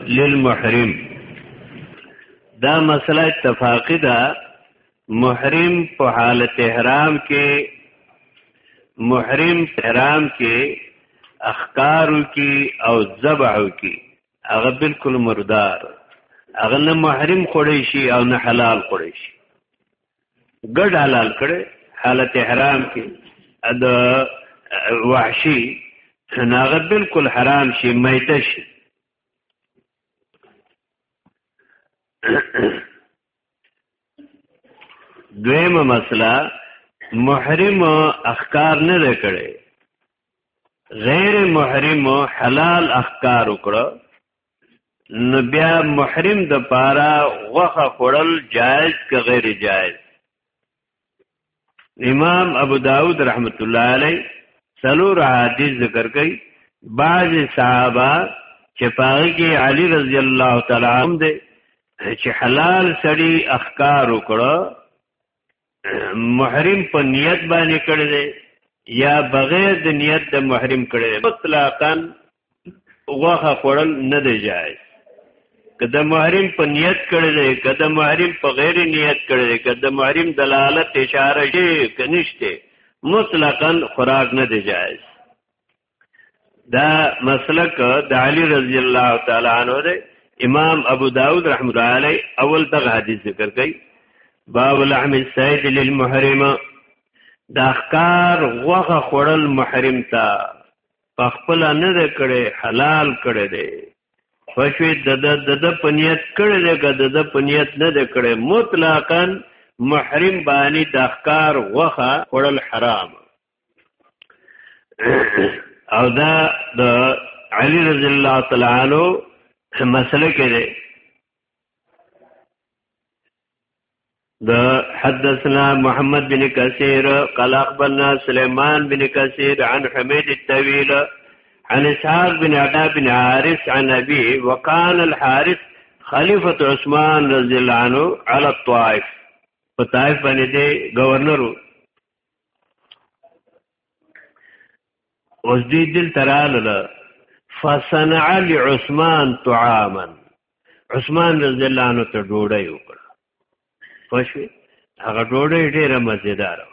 للمحرم دا مسله اتفاقی ده محرم په حالت احرام کې محرم احرام کې اخکارو کې او ذبحو کې هغه بالکل مردار هغه نه محرم خوري شي او نه حلال خوري شي ګډ حلال کړي حالت احرام کې د وحشي ناغه بالکل حرام شي میته شي دویمه مسله محرم اخکار نه کړي غیر محرم حلال اخکار وکړه نو بیا محرم د پاره غوخه خړل جائز که غیر جائز امام ابو داود رحمت الله علی سلور حدیث ذکر کړي بعض صحابه چې پاره کې علی رضی الله تعالی عنہ دی چې حلال سړی اخکار وکړه محرم په نیت باندې کړی دی یا بغیر د نیت د محرم کړی دی مطلقاً غوخه خوړل نه دی جایز که د محرم په نیت کړی دی که د محرم په غیر نیت کړی دی که د محرم دلالت اشاره شي که نشته مطلقاً خوراک نه دی جایز دا مسلک د علی رضی الله تعالی عنہ دی امام ابو داود رحمه الله علی اول دغه حدیث ذکر کړي باب لحم السید للمحرم دا ښکار غوغه خړل محرم تا په خپل نه کړي حلال کړي دی فشوی د د د پنیت کړي دی که د د پنیت نه دی کړي مطلقاً محرم باندې د ښکار غوخه خړل حرام او دا د علی رضی الله تعالی عنہ مسله کې ده د حدثنا محمد بن کثیر قال اخبرنا سليمان بن کثیر عن حمید الطويل عن اسحاق بن عطا بن حارث عن ابي وكان الحارث خلیفۃ عثمان رضی الله عنه علی الطائف په طائف باندې دی گورنرو اوس دوی دل تراله فصنع لعثمان طعاما عثمان رضی الله عنه ته ډوډۍ وکړه پښې هغه ډوډۍ ډیره مزیدار و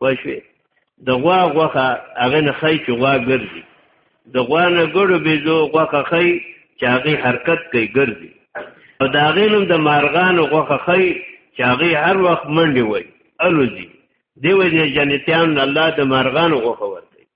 وشوي د غوا غوخه هغه نه خی چې غوا ګرځي د غوا نه ګړو بيزو غوخه خی چې هغه حرکت کوي ګرځي او دا غینم د مارغان غوخه خی چې هغه هر وخت منډي وای الوزي دیو دې جنتیان الله د مارغان غوخه ورته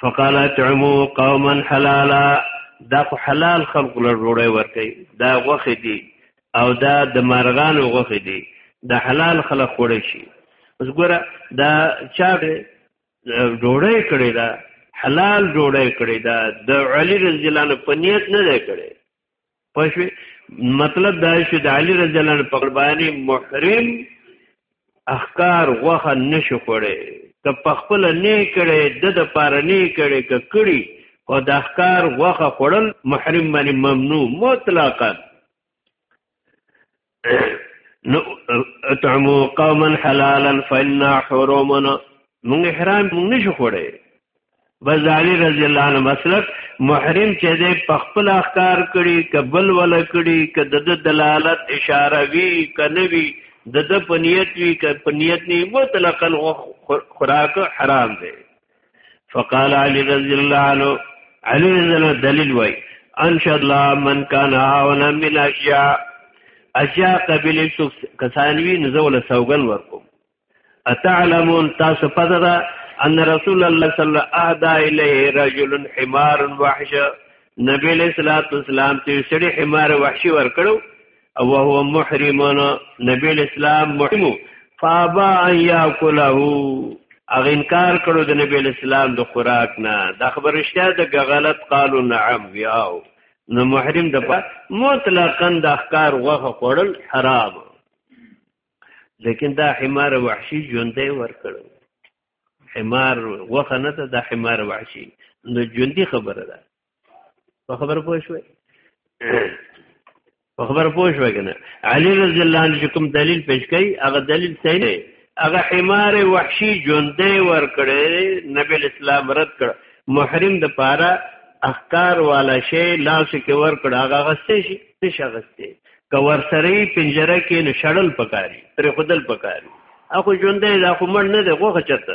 فقال اطعموا قوما حلالا دا خو حلال خلق له ډوړې ورکي دا غوخه دي او دا د مرغانو غوخه دي د حلال خلق خوړې شي اوس ګوره دا چا ډوړې کړې دا حلال ډوړې کړې دا د علي رضی الله عنه په نیت نه دی کړې پښوی مطلب دا شو د علی رضی الله عنه په قربانی محرم احکار غوخه نشو کړي که په خپل نه کړي د د پاره نه کړي که کړي او د احکار غوخه خړل محرم باندې ممنوع مطلقاً نو اطعمو قوما حلالا فإنا حرمنا موږ احرام موږ نشو خوړی غزالی رضی الله عنه مسلک محرم چې دې په خپل اخکار کړي کبل ولا کړي کده د دلالت اشاره وی کنوي د د پنیت وی ک پنیت نه مطلقاً خوراک حرام دی فقال علی رضی الله عنه علی رضی الله دلیل وای ان شاء الله من کان هاونا من اشیاء اشیاء قبیله سو کسانوی نزول سوګن ورکو اتعلمون تاسو پته ده ان رسول الله صلی الله اهدا الیه رجل حمار وحش نبی علیہ الصلوۃ والسلام ته سړي حمار وحشي ورکړو او هو محرمنا نبی اسلام محرمو فابا ان یاکله اغه انکار کړو د نبی اسلام د خوراک نه دا خبر اشتیا د غلط قالو نعم یاو نو محرم د مطلقاً د احکار غوخه خوړل حرام لیکن دا حمار وحشی ژوندې ور کړو حمار غوخه نه ده د حمار وحشی نو ژوندې خبره ده په خبره پوه شوي په خبره پوه شوي کنه علي رضی الله عنه کوم دلیل پیش کړي هغه دلیل صحیح دی هغه حمار وحشي ژوندې ور کړې نبی اسلام رد کړ محرم د پاره اخکار والا شی لاس کې ور کړ هغه غسته شي څه شغسته کور سره پنجره کې نشړل پکاري تر خدل پکاري اخو ژوندې دا خو مړ نه دی غوخه چرته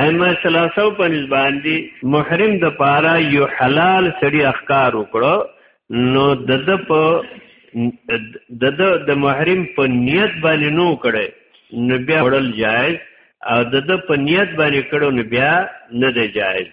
اما سلاسو په نسبان دي محرم د پارا یو حلال سړی اخکار وکړو نو د د په د د د محرم په نیت باندې نو کړي نو بیا وړل جایز او د د په نیت باندې کړو نو بیا نه دی جایز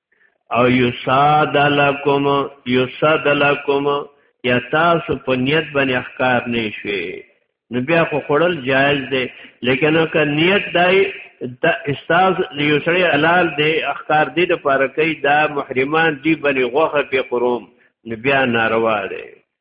او یصاد لکم یصاد لکم یا تاسو په نیت باندې احکار نه شوي نو بیا خو خړل جایز دی لیکن که نیت دای د استاز یو سړی حلال دی احکار دی د پاره کوي دا محرمان دی باندې غوخه په قروم نو بیا ناروا دی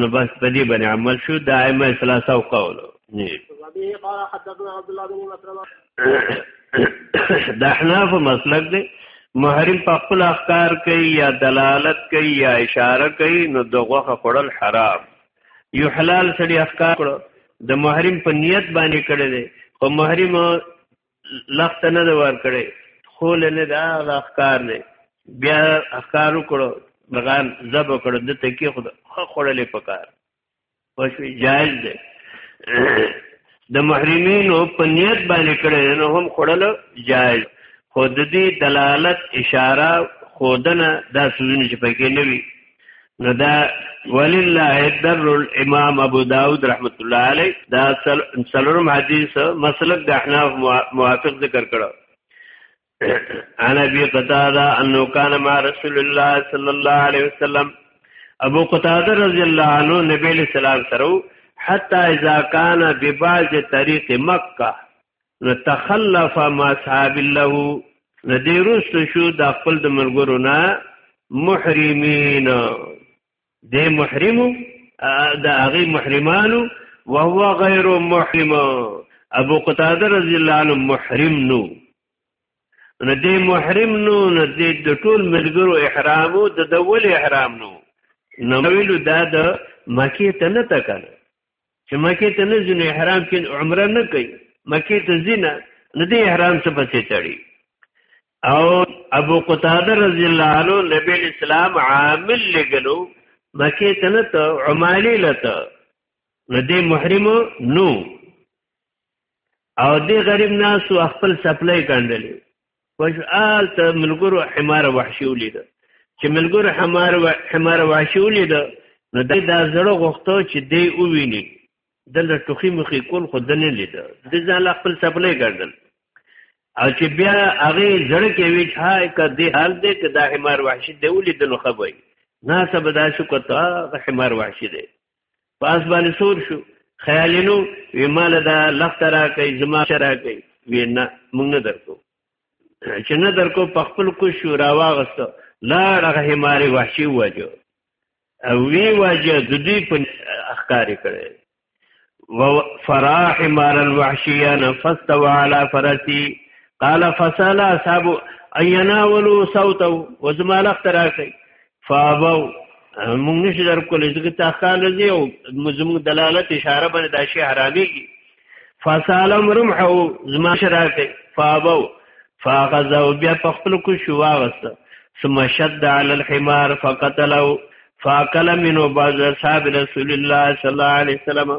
نو بس په دې باندې عمل شو د ائمه ثلاثه او قول د احناف مسلک دی محرم په خپل اخکار کوي یا دلالت کوي یا اشاره کوي نو دغه خړل حرام یو حلال سړي اخکار کړو د محرم په نیت باندې کړی دی خو محرم لخت نه دی ورکړی خول نه دا د اخکار دی بیا اخکار وکړو بغان زب وکړو د تکی خود خوړلې پکار وشوي جایز دی د محرمینو په نیت باندې کړی نو هم خوړل جایز خود دې دلالت اشاره خودنه دا سوزونه چې پکې نه وي نو دا ولله در الامام ابو داود رحمت الله علی دا سلورم حدیث مسلک د احناف موافق ذکر کړو انا ابي قتاده انه كان مع رسول الله صلى الله عليه وسلم ابو قتاده رضی الله عنه نبی له سلام سره حتا اذا كان ببعض طريق مکه نو تخلف ما اصحاب له نو دی رست شو د خپل د ملګرو نه محرمین دی محرمو د هغه محرمانو وهو غیر محرم ابو قتاده رضی الله عنه محرم نو نو دی محرم نو نو دی د ټول ملګرو احرام او د دول احرام نو نو ویلو دا د مکی ته نه تکل چې مکه ته نه ځینو احرام کې عمره نه کوي مکه ته ځینه نه دی احرام څه پسې تړي او ابو قتاده رضی الله عنه نبی اسلام عامل لګلو مکه ته نه ته عمالي لته نه دی محرم نو او دی غریب ناس خپل سپلای کاندلې وجعال ته ملګرو حمار وحشي ولید چې ملګرو حمار حمار وحشي ولید نو دا زړه غوښتو چې دی وویني دله ټوخي مخې کول خو دنه لید د ځان خپل سپلې ګرځل او چې بیا هغه زړه کې وی چې هاي کا دې حال دې کې دا حمار وحشي دی ولید نو خبري نه سبدا شو کته حمار وحشي دی پاس باندې سور شو خیالینو وی مال دا لخت را کوي زما شرا کوي وی نه مونږ نه درکو چې نه درکو په خپل کو شو را واغست لا هغه هماري وحشي وجو او وی وجه د دې په اخکار کړي و فراح مار الوحشي انا فاستوى على فرسي قال فسال اصحاب ايناولوا صوته وزما لخت را کوي فابو موږ نشو در کولای چې تا خاله دی او زموږ دلالت اشاره باندې دا شی حراميږي فسالم رمحو زما شراکه فابو فاغذو بیا په خپل کو شو واغسته ثم شد على الحمار فقتلوا فاکل منو باز اصحاب رسول الله صلی الله علیه وسلم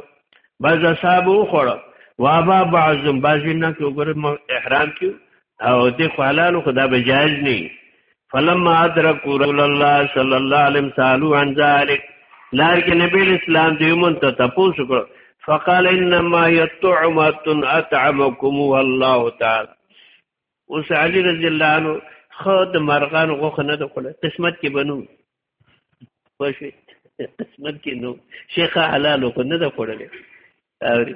باز اصحاب خوړه وابا بعضم بعضی نه کې وګوره احرام کې او دې خو حلالو خدا به جایز نه فلما ادرک رسول الله صلی الله علیه وسلم سالو عن ذلک لار کې نبی اسلام دې مون ته تاسو کړ فقال انما يطعمت اطعمكم والله تعالی اوس علی رضی الله عنه خود مرغان غوخ نه د خله قسمت کې بنو خوشي قسمت کې نو شیخ حلال خو نه د خړلې اوري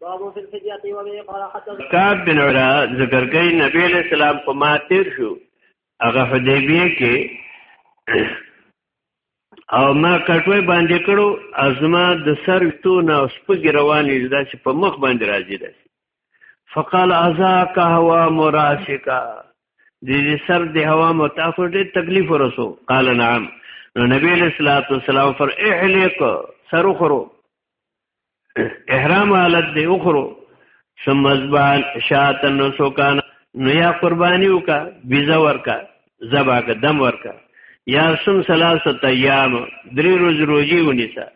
باب فی الفدیه و به قال حتى کعب بن عرا ذکر کوي نبی علیہ السلام په ما تیر شو هغه حدیبیه کې او ما کټوي باندې کړو ازما د سر تو نه سپګ روانې دا چې په مخ باندې راځي دا فقال ازاک هوا مراشکا دې سر د هوا متافر دې تکلیف ورسو قال نعم نو نبی له صلوات والسلام فر احلق سر خرو احرام حالت دی اخرو ثم ازبان شاتن سوکان نو یا قربانی وکا بیزا ورکا زبا کا دم ورکا یا سم ثلاثه ایام درې روز روزي ونیسا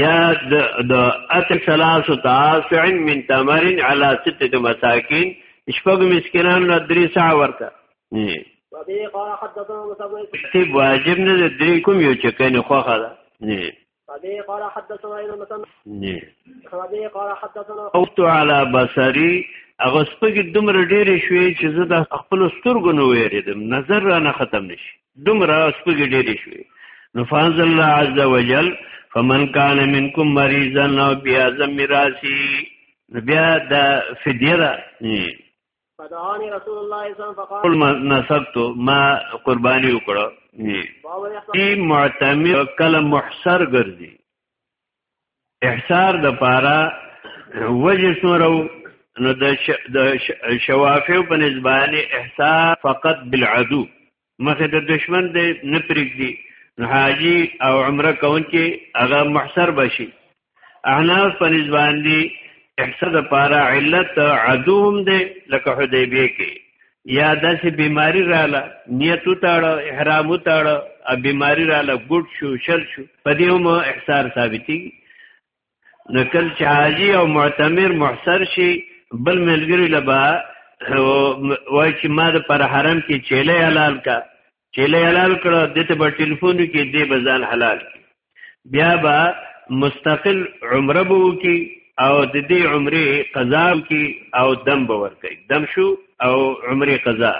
یا د د ات ثلاثه تاسع من تمر علی سته مساکین شپږ مسکینان نو درې ساعه ورکا تیب واجب نه درې کوم یو چې کنه خوخه ده وبه قال حدثنا ابن مسلم وبه قال حدثنا اوت على بصري هغه سپګې دومره ډېرې شوې چې زه د خپل سترګو نه وېرېدم نظر را نه ختم نشي دومره سپګې ډېرې شوې نو فانزل الله عز وجل فمن کان منکم مریضا او بیا زم راسي بیا د فدیه فدعاني رسول الله صلی الله علیه وسلم فقال ما نسبت ما قرباني وکړه ای معتمر کله محصر ګرځي احصار د پاره وجه سورو نو د شوافیو په نسبانه احصار فقط بالعدو مخه د دشمن دی نه پرېږدي نو حاجی او عمره کون کې هغه محصر بشي احناف په نسبان دي احسد پارا علت عدوهم دی لکه حدیبیه کې یا داسې بیماری رااله نیت وتاړه احرام وتاړه ا بیماری رااله ګډ شو شل شو په دې هم احصار ثابتي نو کله چې حاجی او معتمر محصر شي بل ملګری لبا وای چې ما د پر حرم کې چيله حلال کا چيله حلال کړه دته په ټلیفون کې دې بزان حلال بیا با مستقل عمره بو کی او د دې عمره قضا کی او دم باور کوي دم شو او عمره قضا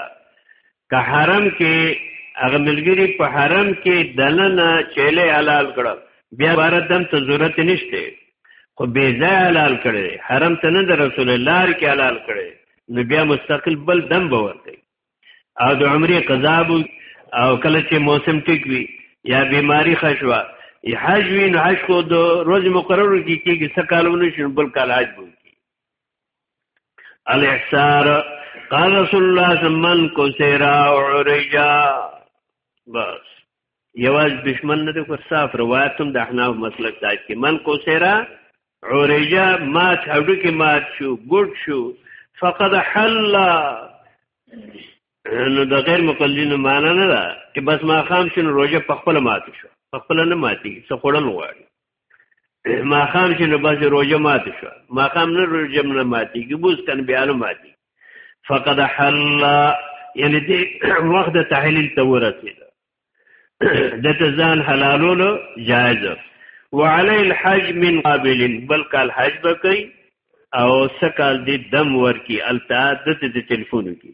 که حرم کې هغه ملګری په حرم کې دلنه چيله حلال کړه بیا بار دم ته ضرورت نشته خو بی ځای حلال کړي حرم ته نه د رسول الله کې حلال کړي نو بیا مستقل بل دم به ورته او د عمرې قضا او کله چې موسم ټیک وي یا بیماری خشوا حج وی نو حج کو د روز مقرر کی کیږي سکالونه شنو بل کال حج بو الاحسار قال رسول الله صلی الله علیه کو سیرا عرجا بس یواز دشمن نه د صاف روایت هم د احناف مسلک دای کی من کو سیرا عرجا ما څوډو کې مات شو ګډ شو فقد حل نو د غیر مقلدین معنا نه ده چې بس ما خام شنو روزه په خپل مات شو په خپل نه ماتي څه خړل غواړي ما خام شنو بس روجه مات شو ما خام نه روجه نه ماتي کی بوس کن بیا نه ماتي فقد حل یعنی دې وخت د تحلیل ته ورسید د تزان حلالولو جائز وعلي الحج من قابل بل کال حج بکي او سکال دې دم ورکی التا د تلفون کی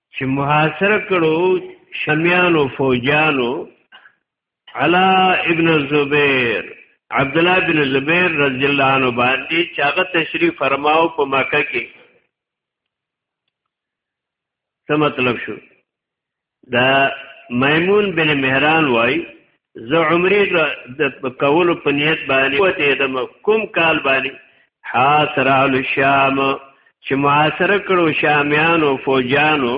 چې محاصره کړو شمیانو فوجانو علا ابن زبیر عبد الله بن زبیر رضی الله عنه باندې چاغه تشریف فرماو په مکه کې څه مطلب شو دا میمون بن مهران وای زه عمرې د کولو په نیت باندې وته دم کوم کال باندې حاصر ال شام چې معاصره کړو شامیانو فوجانو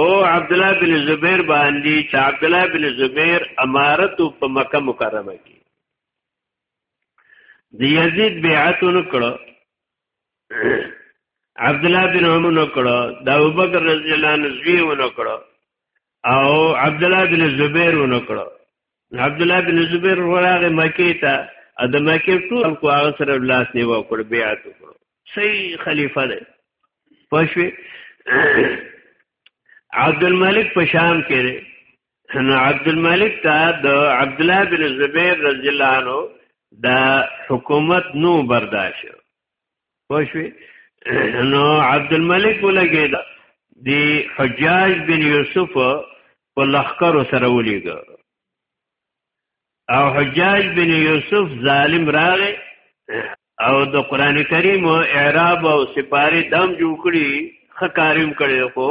او عبد الله بن زبیر باندې چې عبد الله بن زبیر امارت په مکه مکرمه کې د یزید بیعت نکړو عبد الله بن عمر نکړو د ابوبکر رضی الله عنه زوی ونکړو او عبد الله بن زبیر ونکړو عبد الله بن زبیر وراغه مکی ته د مکی ټول کو هغه سره لاس نیو کړ بیعت وکړو صحیح خلیفہ دی پښوی عبد الملک په شام کې دی نو عبد الملک ته د عبد الله بن زبیر رضی الله عنه دا حکومت نو برداشت پښوی نو عبد الملک ولګی دا دی حجاج بن یوسف په لخر سره ولګ او حجاج بن یوسف ظالم راغی او د قران کریم او اعراب او سپاره دم جوړ کړي خکاریم کړي خو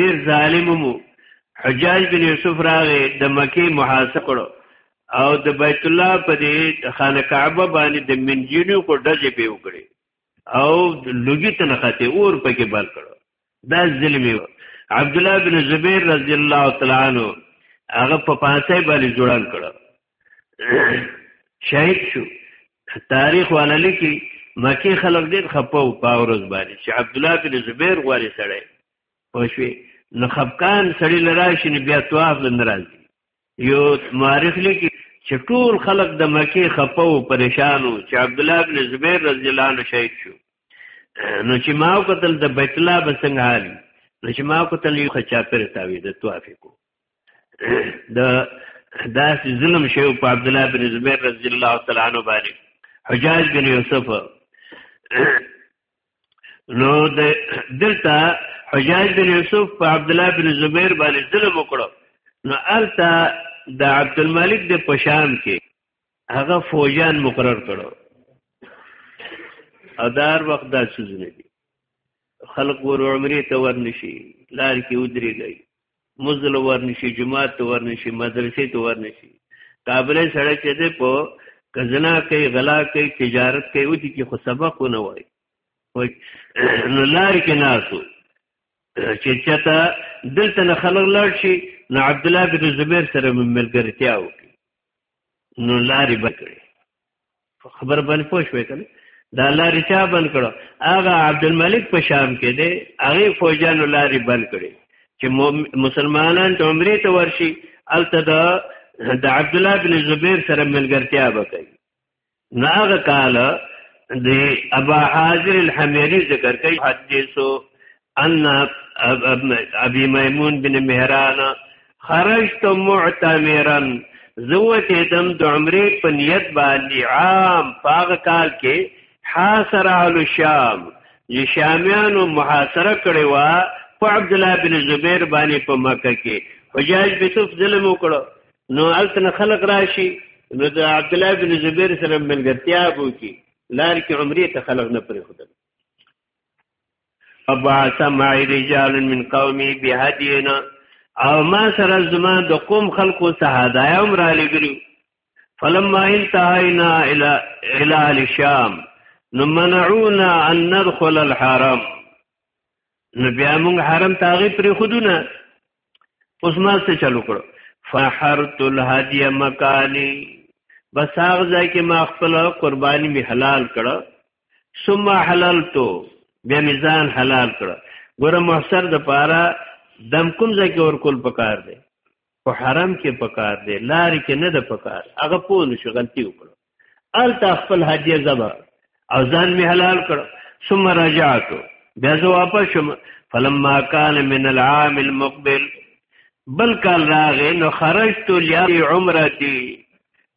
ډیر ظالم مو حجاج بن یوسف راغی د مکی محاصره کړو او د بیت الله په دې خانه کعبه باندې د منجینو کو ډزې به وکړي او لوګي ته نخته اور پکې بل کړو دا ظلم یو عبد الله بن زبیر رضی الله تعالی عنہ هغه په پاتې باندې جوړان کړو شهید شو تاریخ والا لیکي مکی خلک ډیر خپو پاورز باندې چې عبد الله بن زبیر غواري سړی پښوی نو خفقان سړی لراشي بیا طواف لنرازي یو مورخ لیکي چې ټول خلک د مکه خپه او پریشانو چې عبد الله بن زبیر رضی الله عنه شهید شو نو چې ما قتل د بیت الله بسنګ حال نو چې ما قتل یو خچا پر تاوی د توافقو د داس ظلم شیو په عبد الله بن زبیر رضی الله تعالی عنه باندې حجاج بن یوسف نو د دلته حجاج بن یوسف په عبد الله بن زبیر باندې ظلم وکړو نو التا د عبد الملک د پشام کې هغه فوجان مقرر کړو ادار وخت دا سوزنه دي خلق ور عمرې ته ورنشي لار کې ودرېږي مزل ورنشي جماعت ته ورنشي مدرسې ته ورنشي کابل سره چې ده په کزنا کوي غلا کوي تجارت کوي ودي کې خو سبق نه وای نو لار کې ناسو چې چتا دلته نه خلک لاړ شي نو عبد الله بن زبیر سره ملګرتیا وکړي نو لارې بکړي خبر باندې پوه شوې کنه دا لارې چا بند کړو هغه عبدالملک په شام کې دی هغه فوجانو لارې بند کړي چې مسلمانان ته عمرې ته ورشي الته دا د عبد الله بن زبیر سره ملګرتیا وکړي نو هغه کال د ابا حاضر الحمیری ذکر کوي حدیثو ان ابي ميمون بن مهران خرجت معتمرا زوت دم د عمره په نیت باندې عام پاغه کال کې حاصر على الشام یشامیانو محاصره کړی و په عبد الله بن زبیر باندې په مکه کې حجاج به صف ظلم وکړو نو التن خلق راشي نو د عبد الله بن زبیر سره ملګرتیا وکي لار کې عمرې ته خلق نه پرې خدل ابعث معي رجال من قومي بهدينا او ما سره زما د قوم خلقو څخه هدايا هم را لګري فلما انتهينا الى الى الشام نمنعونا ان ندخل الحرم نو بیا موږ حرم تاغي پرې خودونه اوس ما څه چلو کړو فحرت الهدي مکاني بس هغه ځای کې ما خپل قرباني می حلال کړو ثم حللتو بیا میزان حلال کړ ګوره محصر د پاره دم کوم ځای کې ورکول پکار دی په حرم کې پکار دی لارې کې نه د پکار هغه پوه نه شو غلطي وکړه الته خپل هدیه زبر او ځان می حلال کړ ثم رجعتو بیا زه واپس شم فلما كان من العام المقبل بل کال راغې نو خرجت لعمرتي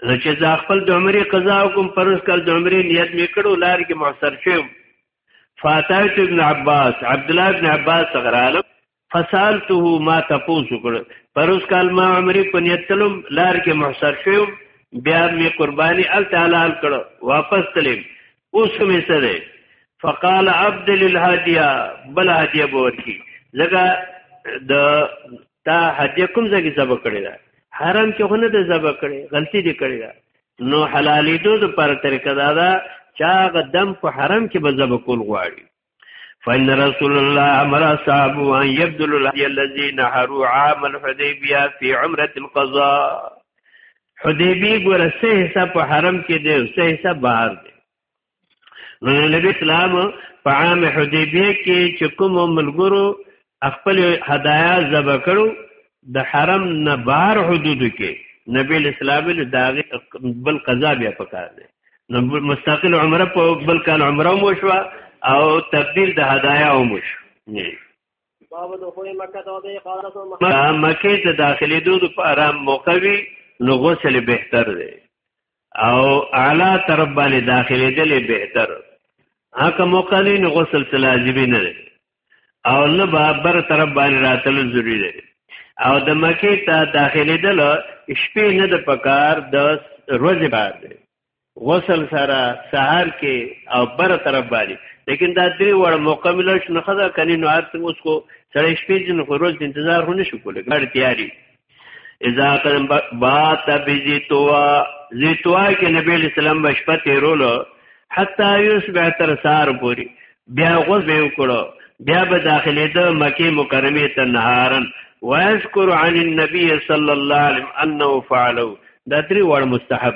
نو چې دا خپل د عمرې قضا کوم پرس کال د عمرې نیت مې کړو لار کې محصر شوم فاتایت ابن عباس عبد الله ابن عباس غرالم فسالته ما تاسو کړ پرس کال ما عمرې په نیت تلم لار کې محصر شوم بیا مې قرباني ال تعالی کړ واپس تلم اوس کوم څه دی فقال عبد للهديه بل هديه بورکی لګه د تا هديه کوم ځای کې ذبح کړی دا حرام کې خو نه د ذبح کړی غلطي دې کړی دا نو حلالې دو د پر طریقه دا دا چا غدم په حرام کې به ذبح کول غواړي فإن رسول الله أمر أصحابه أن يبذلوا الهدي الذي نحروا عام الحديبية في عمرة القضاء حدیبی ګور سه حصہ په حرم کې دی او سه حصہ بهر دی نو نبی اسلام په عام حدیبی کې چې کوم ملګرو خپل هدايا ذبح کړو د حرم نه بهر حدود کې نبی اسلام له داغه بل قضا بیا پکار دی نو مستقل عمره په بل کال عمره مو شو او تبديل د هدايا مو شو باب دخول مکه ته دی قال مکه ته داخلي دود په آرام موقع وی نو غسل بهتر دی او اعلی طرف باندې داخلي دلی بهتر هغه موقع نه غسل لازمي نه دی او نه به بر طرف باندې راتلو ضروری لري او د مکه ته داخلي دل شپې نه د پکار د ورځې باندې غسل سره سحر کې او بر طرف باندې لیکن دا درې وړ مکمل شنه خدا کني نو هر څه اوس کو سړی شپې جن خو روز انتظار هونه شو کوله ګړ تیاری اذا کلم بات بزیتوا زیتوا کې نبی اسلام بشپه تیرولو حتا یصبح تر سار پوری بیا غوز به وکړو بیا به داخلي د مکه مکرمه ته نهارن واذكر عن النبي صلى الله عليه وسلم انه فعلوا دا درې وړ مستحب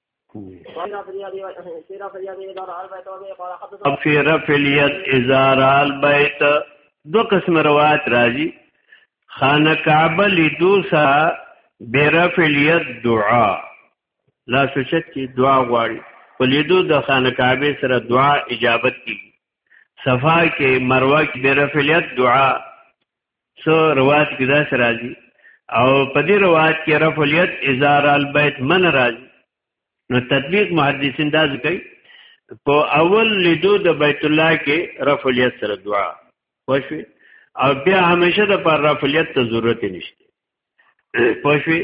فی رفع الید اذا را البیت دو قسم روایت راځي خانه کعبه لدوسا برفع الید دعا لا سوچت کی دعا غواړي ولیدو د خانه کعبه سره دعا اجابت کی صفا کې مروه کې برفع الید دعا سو روایت کې دا سره راځي او په دې روایت کې رفع الید ازار البیت من راځي نو تطبیق محدثین دا کوي په اول لیدو د بیت الله کې رفع الید سره دعا وشوي او بیا همیشه د پر رفع الید ته ضرورت نشته پښوی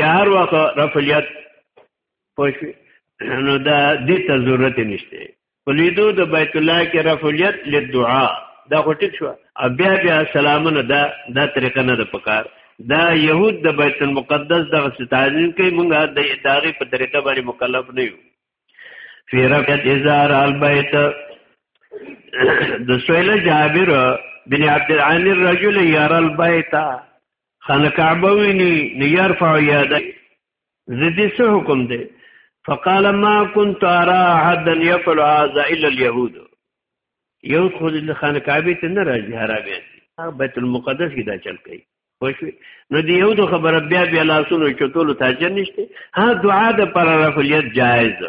یا هر وخت رفع الید پښوی نو دا دې ته ضرورت نشته ولیدو د بیت الله کې رفع الید للدعاء دا خو ټیک شو بیا بیا سلامونه دا دا طریقه نه ده پکار دا يهود د بیت المقدس دغه ستاین کوي مونږه د ادارې په طریقه باندې مکلف نه یو فی رفعت ازار البیت د سویل جابر بن عبد العانی الرجل یار البیت خانه کعبه ویني نیر فعیاده زدي څه حکم دی فقال ما كنت ارى احدا يفعل هذا الا اليهود یو خو د خان کعبه ته نه راځي حراميان بیت المقدس کې دا چل کوي خوشوي نو دی یو د خبره بیا بیا لاسونو چتولو تاجر نشته ها دعا د پر رفلیت جایز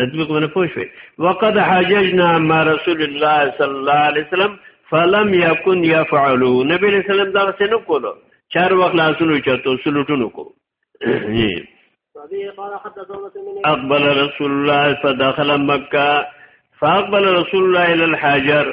تطبیق باندې پوه شوي وقد حججنا مع رسول الله صلی الله علیه وسلم فلم یکن یفعلو نبی علیہ السلام دا څه نه کولو چار وخت لاسونو چتو سلوټونو کو اقبل رسول الله فدخل مکه فاقبل رسول الله الى الحجر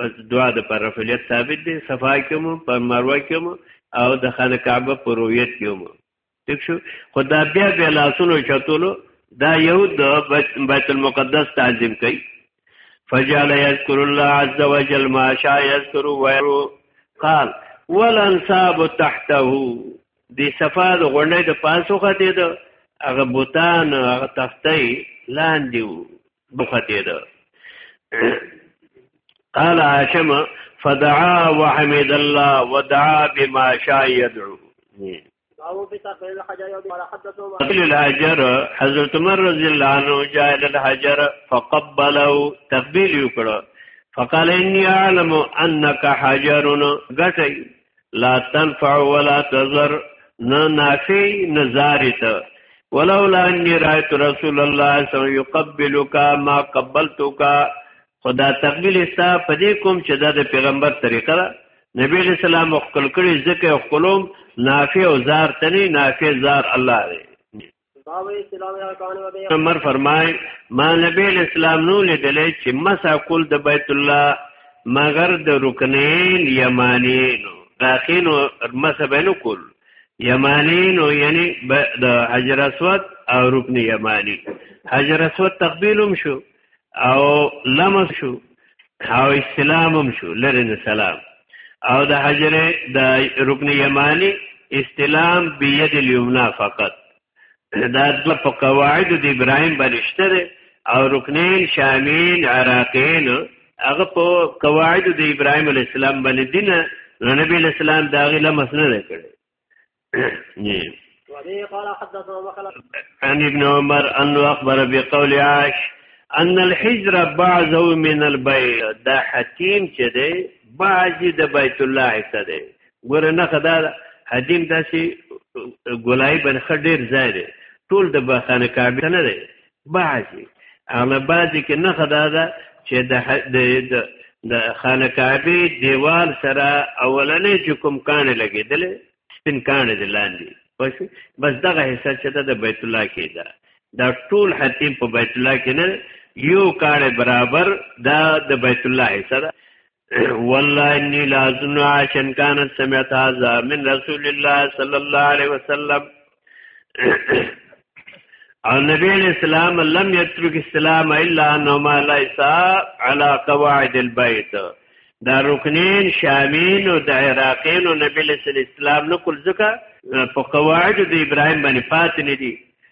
بس دعا د پر رفعیت ثابت دی صفا کوم پر مروه کوم او د خانه کعبه پر رویت کوم ٹھیک شو خدا بیا بیا لاسونو چتولو دا یو د بیت المقدس تعظیم کوي فجعل يذكر الله عز وجل ما شاء يذكر ويرو قال والانصاب تحته دی صفا د غونډې د پاسو خته ده هغه بوتان هغه تختې لاندې وو بوخته ده قال هاشم فدعا وحمد الله ودعا بما شاء يدعو قبل الحجر حضرت عمر رضی الله عنه جاء الحجر فقبله تقبيل وکړه فقال اني اعلم انك حجر غټي لا تنفع ولا تزر نه نافی نه زاری ته ولولا انی رایت رسول الله صلی الله علیه وسلم یقبلک ما قبلتک خدا تقبیل استا پدې کوم چې دا د پیغمبر طریقه ده نبی علیہ السلام خپل کړي ځکه خپلوم نافع او زار تني نافع زار الله دی عمر فرمای ما نبی اسلام نو لیدلې چې مسا کول د بیت الله مگر د رکنین یمانین داخینو مسا بینو کول یمانین یعنی د حجر اسود او رکن یمانی حجر اسود تقبیلم شو او لمس شو او استلام هم شو لري نه سلام او د حجر د رکن یمانی استلام بيد الیمنا فقط دا د په قواعد د ابراهیم بلشتره او رکنین شامین عراقین هغه په قواعد د ابراهیم علی السلام باندې دینه نبی اسلام دا غي لمس نه کړي عن ابن عمر انه اخبر بقول عاش ان الحجر بعضه من البيت دا حتیم چې دی بعضی د بیت الله حصہ دی ګوره نه خدا حدیم داسې ګلای بن خډیر ځای دی ټول د بخانه کعبه نه دی بعضی اغله بعضی کې نه خدا ده چې د د خانه کعبه دیوال سره اولنې چې کوم کان لګیدل سپین کان دی لاندې بس بس دغه حصہ چې ده د بیت الله کې ده دا ټول حتیم په بیت الله کې نه یو کان برابر دا د بیت الله حصہ ده والله انی لازم عاشن کانت سمعت هذا من رسول الله صلی الله علیه وسلم او نبی علیہ السلام لم یترک السلام الا انما ليس على قواعد البيت دا رکنین شامین او د عراقین او نبی علیہ السلام نو کول ځکه په قواعد د ابراهیم باندې پات نه دي